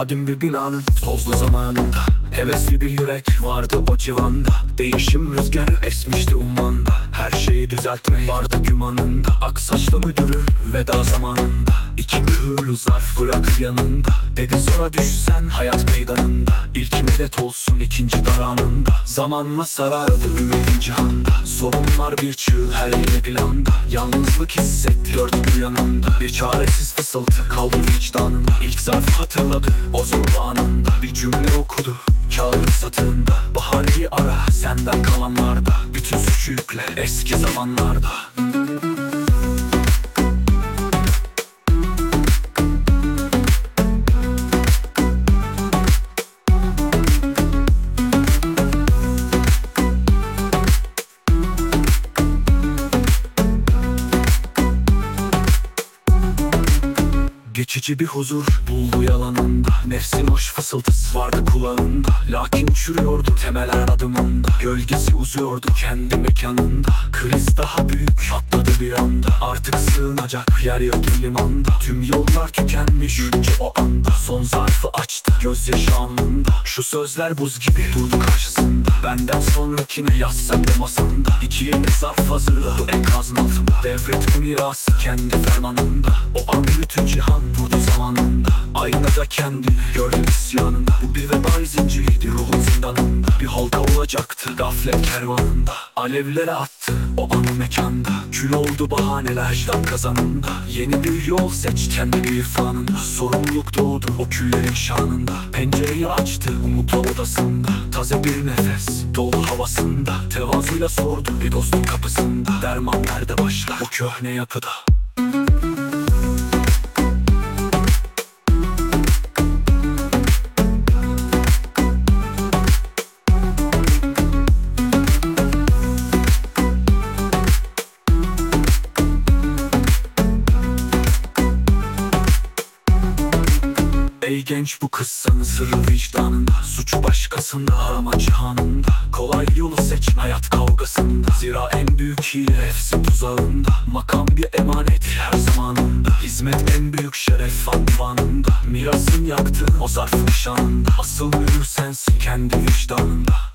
Kadim bir binanın tozlu zamanında Hevesli bir yürek vardı o civanda. Değişim rüzgarı esmişti ummanda Her şeyi düzeltme vardı gümanında. Aksaçlı müdürü veda zamanında. İki mühürlü zarf bırak yanında. Dedi sonra düşsen hayat meydanında. İlk medet olsun ikinci daranında Zamanla sarardı ümidin cihanda? Sorunlar bir çığ her yeni planda. Yalnızlık hissetti dört bir yanında Bir çaresiz fısıltı kaldı vicdanında. İlk zarf hatırladı o zor anında Bir cümle okudu kağıt satığında Bahaneyi ara. Senden kalanlarda Bütün suçu yükle. Eski zamanlarda Geçici bir huzur. Buldu yalanında Nefsin hoş fısıltısı vardı kulağında. Lakin uçuruyordu temeller adımında. Gölgesi uzuyordu kendi mekanında. Kriz daha büyük atladı bir anda. Artık sığınacak yer yok limanda. Tüm yollar tükenmiş ülke o anda. Son zarfı açtı gözyaşı alnında Şu sözler buz gibi durdu karşısında. Benden sonrakine yaz sen de masanda. İki yeni zarf hazırladı enkazın altında. Devret bu mirası kendi fermanında. O an bütün cihan vurdu zamanında Aynada kendini gördü isyanında. Bu bir vebal zinciriydi ruhun zindanında. Bir halka olacaktı gaflet kervanında. Alevlere attı o anı mekanda. Kül oldu bahaneler vicdan kazanında. Yeni bir yol seç kendi bir irfanında Sorumluluk doğdu o küllerin şanında. Pencereyi açtı umutla odasında. Taze bir nefes dolu havasında. Tevazuyla sordu bir dostun kapısında. Derman nerede başlar? O köhne yapıda Ey genç bu kıssanın sırrı vicdanında Suçu başkasında arama cihanında. Kolay yolu seç hayat kavgasında. Zira en büyük hile hepsi tuzağında. Makam bir emanet her zamanında Hizmet en büyük şeref anvanında. Mirasın yaktığın o zarf nişanında. Asıl mühür sensin kendi vicdanında